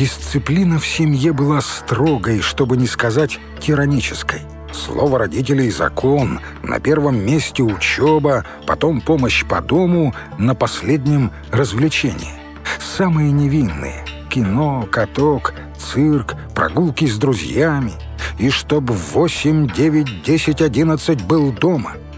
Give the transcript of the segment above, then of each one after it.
Дисциплина в семье была строгой, чтобы не сказать тиранической. Слово родителей — закон, на первом месте учеба, потом помощь по дому, на последнем — развлечение. Самые невинные — кино, каток, цирк, прогулки с друзьями. И чтоб в восемь, девять, десять, одиннадцать был дома —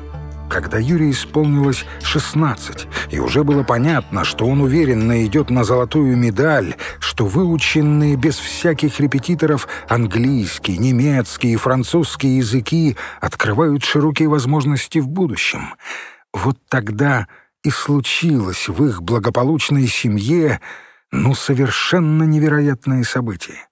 когда Юрию исполнилось 16, и уже было понятно, что он уверенно идет на золотую медаль, что выученные без всяких репетиторов английский, немецкий и французский языки открывают широкие возможности в будущем. Вот тогда и случилось в их благополучной семье ну совершенно невероятное событие.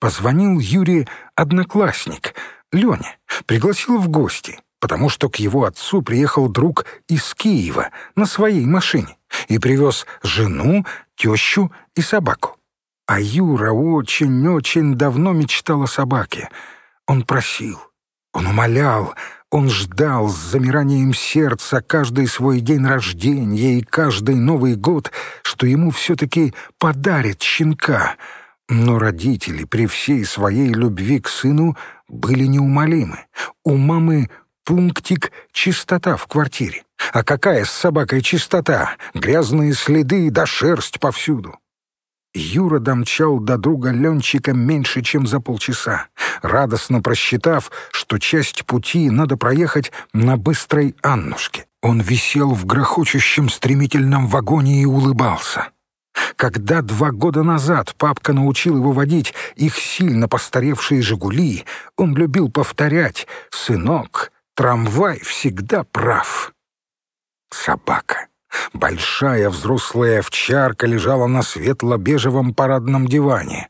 Позвонил Юрий одноклассник, Леня, пригласил в гости — потому что к его отцу приехал друг из Киева на своей машине и привез жену, тещу и собаку. А Юра очень-очень давно мечтал о собаке. Он просил, он умолял, он ждал с замиранием сердца каждый свой день рождения и каждый Новый год, что ему все-таки подарит щенка. Но родители при всей своей любви к сыну были неумолимы. У мамы пунктик «чистота» в квартире. А какая с собакой чистота? Грязные следы да шерсть повсюду. Юра домчал до друга Ленчика меньше, чем за полчаса, радостно просчитав, что часть пути надо проехать на быстрой Аннушке. Он висел в грохочущем стремительном вагоне и улыбался. Когда два года назад папка научил его водить их сильно постаревшие «Жигули», он любил повторять «Сынок, Трамвай всегда прав. Собака. Большая взрослая овчарка лежала на светло-бежевом парадном диване.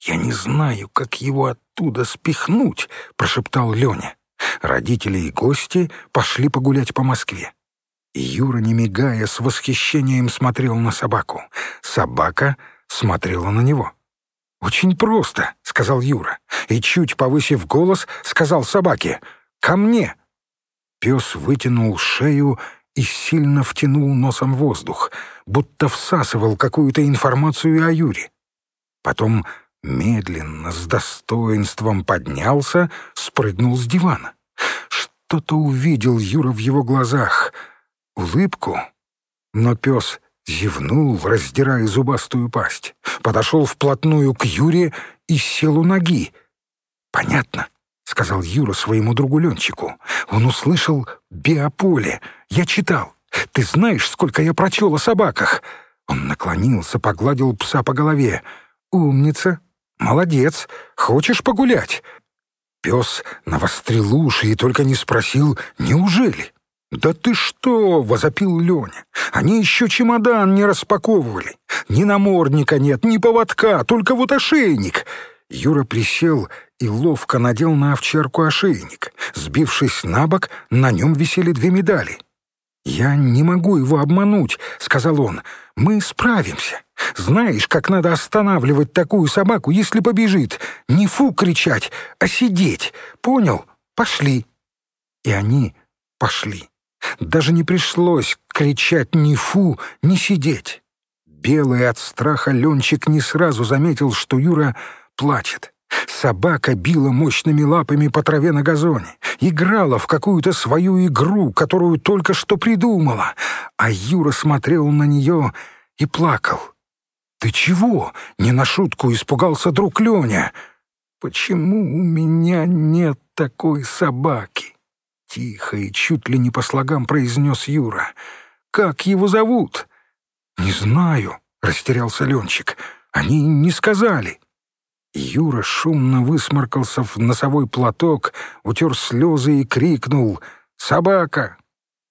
«Я не знаю, как его оттуда спихнуть», — прошептал Леня. Родители и гости пошли погулять по Москве. Юра, не мигая, с восхищением смотрел на собаку. Собака смотрела на него. «Очень просто», — сказал Юра, и, чуть повысив голос, сказал собаке — Ко мне!» Пес вытянул шею и сильно втянул носом воздух, будто всасывал какую-то информацию о Юре. Потом медленно, с достоинством поднялся, спрыгнул с дивана. Что-то увидел Юра в его глазах. Улыбку. Но пес зевнул, раздирая зубастую пасть, подошел вплотную к Юре и сел у ноги. Понятно. — сказал Юра своему другу Ленчику. Он услышал «биополе». Я читал. Ты знаешь, сколько я прочел о собаках?» Он наклонился, погладил пса по голове. «Умница! Молодец! Хочешь погулять?» Пес навострил уши и только не спросил «Неужели?» «Да ты что?» — возопил Леня. «Они еще чемодан не распаковывали. Ни намордника нет, ни поводка, только вот ошейник». Юра присел и ловко надел на овчарку ошейник. Сбившись на бок, на нем висели две медали. «Я не могу его обмануть», — сказал он. «Мы справимся. Знаешь, как надо останавливать такую собаку, если побежит? Не фу кричать, а сидеть. Понял? Пошли». И они пошли. Даже не пришлось кричать ни фу, ни сидеть. Белый от страха Ленчик не сразу заметил, что Юра плачет. Собака била мощными лапами по траве на газоне, играла в какую-то свою игру, которую только что придумала, а Юра смотрел на нее и плакал. «Ты чего?» — не на шутку испугался друг Леня. «Почему у меня нет такой собаки?» Тихо и чуть ли не по слогам произнес Юра. «Как его зовут?» «Не знаю», — растерялся Ленчик. «Они не сказали». Юра шумно высморкался в носовой платок, утер слезы и крикнул «Собака!».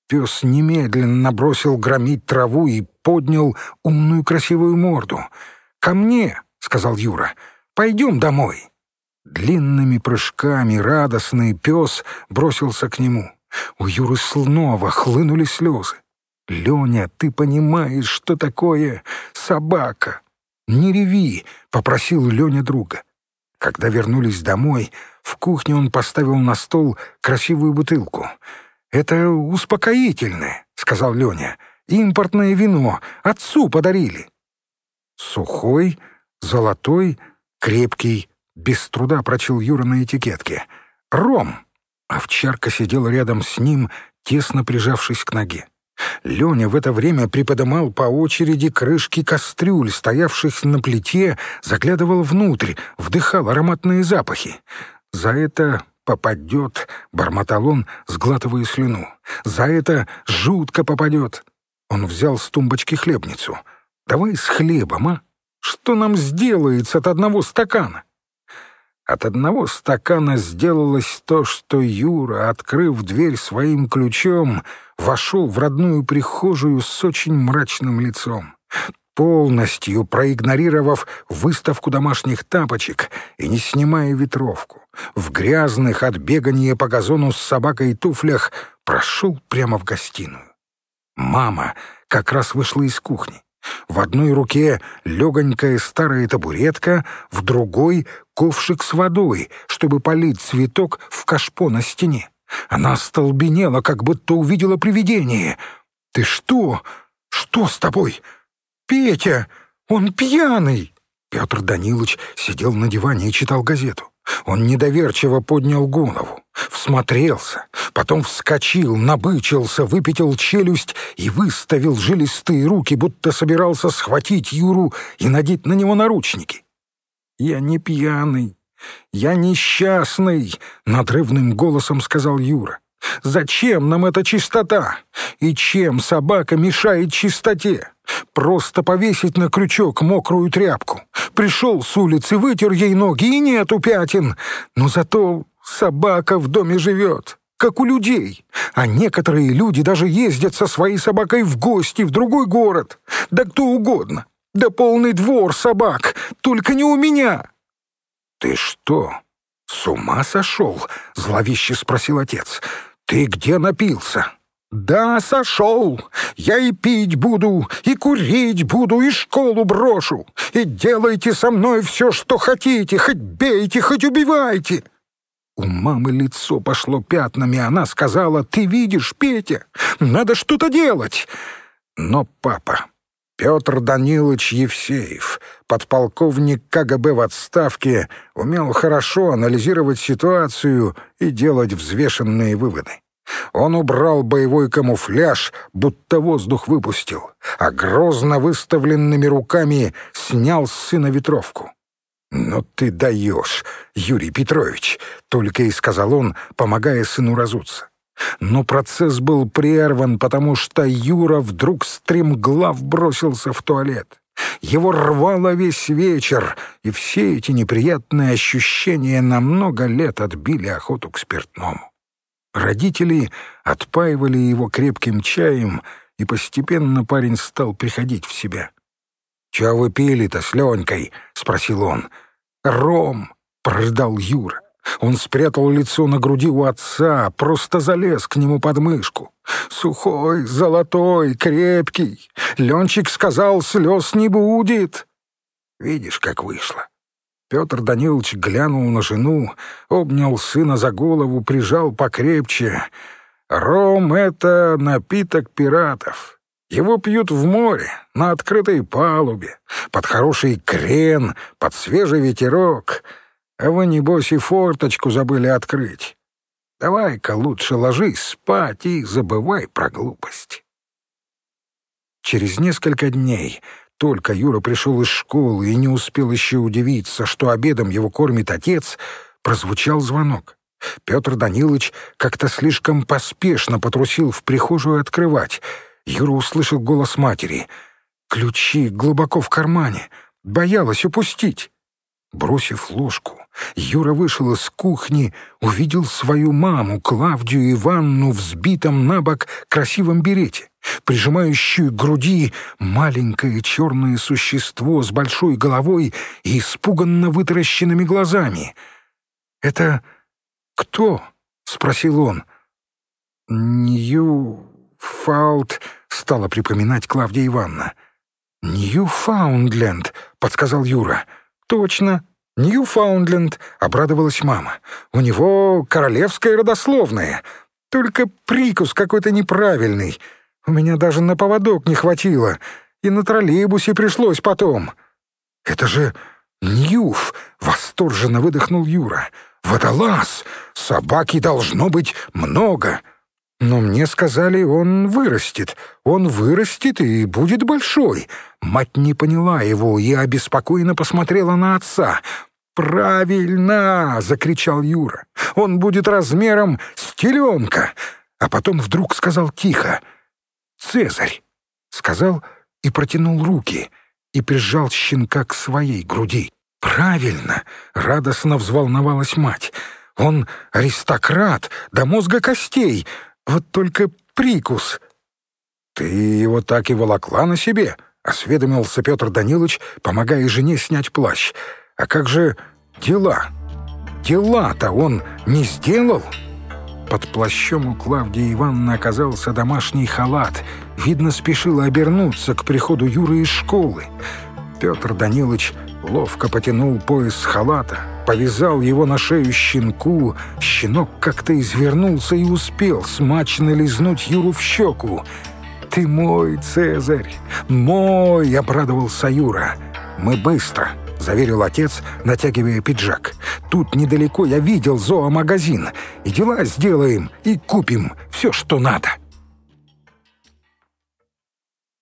Пес немедленно бросил громить траву и поднял умную красивую морду. «Ко мне!» — сказал Юра. «Пойдем домой!» Длинными прыжками радостный пес бросился к нему. У Юры снова хлынули слезы. «Леня, ты понимаешь, что такое собака?» «Не реви!» — попросил Леня друга. Когда вернулись домой, в кухне он поставил на стол красивую бутылку. «Это успокоительное», — сказал Леня. «Импортное вино. Отцу подарили». Сухой, Золотой, крепкий, без труда прочил Юра на этикетке. «Ром!» Овчарка сидела рядом с ним, тесно прижавшись к ноге. Леня в это время приподымал по очереди крышки кастрюль, стоявших на плите, заглядывал внутрь, вдыхал ароматные запахи. «За это попадет», — бормотал он, сглатывая слюну. «За это жутко попадет». Он взял с тумбочки хлебницу. «Давай с хлебом, а? Что нам сделается от одного стакана?» От одного стакана сделалось то, что Юра, открыв дверь своим ключом, вошел в родную прихожую с очень мрачным лицом. Полностью проигнорировав выставку домашних тапочек и не снимая ветровку, в грязных от бегания по газону с собакой туфлях прошел прямо в гостиную. Мама как раз вышла из кухни. В одной руке легонькая старая табуретка, в другой — ковшик с водой, чтобы полить цветок в кашпо на стене. Она остолбенела, как будто увидела привидение. «Ты что? Что с тобой? Петя! Он пьяный!» Петр Данилович сидел на диване и читал газету. Он недоверчиво поднял голову, всмотрелся, потом вскочил, набычился, выпятил челюсть и выставил жилистые руки, будто собирался схватить Юру и надеть на него наручники. «Я не пьяный, я несчастный», — надрывным голосом сказал Юра. «Зачем нам эта чистота? И чем собака мешает чистоте? Просто повесить на крючок мокрую тряпку. Пришел с улицы, вытер ей ноги, и нету пятен. Но зато собака в доме живет, как у людей. А некоторые люди даже ездят со своей собакой в гости в другой город. Да кто угодно. Да полный двор собак, только не у меня. «Ты что, с ума сошел?» — зловеще спросил отец. «Ты где напился?» «Да, сошел. Я и пить буду, и курить буду, и школу брошу. И делайте со мной все, что хотите, хоть бейте, хоть убивайте». У мамы лицо пошло пятнами, она сказала, «Ты видишь, Петя, надо что-то делать». Но папа, Петр Данилович Евсеев, подполковник КГБ в отставке, умел хорошо анализировать ситуацию и делать взвешенные выводы. Он убрал боевой камуфляж, будто воздух выпустил, а грозно выставленными руками снял с сына ветровку. «Ну ты даешь, Юрий Петрович», — только и сказал он, помогая сыну разуться. Но процесс был прерван, потому что Юра вдруг стремглав бросился в туалет. Его рвало весь вечер, и все эти неприятные ощущения на много лет отбили охоту к спиртному. Родители отпаивали его крепким чаем, и постепенно парень стал приходить в себя. «Чего вы пили-то с Ленькой?» — спросил он. «Ром!» — прорыдал Юра. Он спрятал лицо на груди у отца, просто залез к нему под мышку. Сухой, золотой, крепкий. Ленчик сказал, слез не будет. Видишь, как вышло. Петр Данилович глянул на жену, обнял сына за голову, прижал покрепче. «Ром — это напиток пиратов. Его пьют в море, на открытой палубе, под хороший крен, под свежий ветерок. А вы, небось, и форточку забыли открыть. Давай-ка лучше ложись спать и забывай про глупость». Через несколько дней только Юра пришел из школы и не успел еще удивиться, что обедом его кормит отец, прозвучал звонок. Петр Данилович как-то слишком поспешно потрусил в прихожую открывать. Юра услышал голос матери. «Ключи глубоко в кармане. Боялась упустить». Бросив ложку, Юра вышел из кухни, увидел свою маму, Клавдию Иванну, в сбитом на бок красивом берете, прижимающую к груди маленькое черное существо с большой головой и испуганно вытаращенными глазами. «Это кто?» — спросил он. «Ньюфаунд», — стала припоминать Клавдия Ивановна. «Ньюфаундленд», — подсказал Юра. «Точно, Ньюфаундленд», — обрадовалась мама. «У него королевское родословное. Только прикус какой-то неправильный. У меня даже на поводок не хватило. И на троллейбусе пришлось потом». «Это же «Ньюф!» — восторженно выдохнул Юра. «Водолаз! Собаки должно быть много!» Но мне сказали, он вырастет. Он вырастет и будет большой. Мать не поняла его и обеспокоенно посмотрела на отца. «Правильно!» — закричал Юра. «Он будет размером с теленка!» А потом вдруг сказал тихо. «Цезарь!» — сказал и протянул руки и прижал щенка к своей груди. «Правильно!» — радостно взволновалась мать. «Он аристократ до мозга костей, вот только прикус». «Ты его так и волокла на себе?» — осведомился Петр Данилович, помогая жене снять плащ. «А как же дела? Дела-то он не сделал?» Под плащом у Клавдии Ивановны оказался домашний халат. Видно, спешила обернуться к приходу Юры из школы. Петр Данилович ловко потянул пояс халата, повязал его на шею щенку. Щенок как-то извернулся и успел смачно лизнуть Юру в щеку. «Ты мой, Цезарь! Мой!» — обрадовался Юра. «Мы быстро!» — заверил отец, натягивая пиджак. «Тут недалеко я видел зоомагазин. И дела сделаем, и купим все, что надо».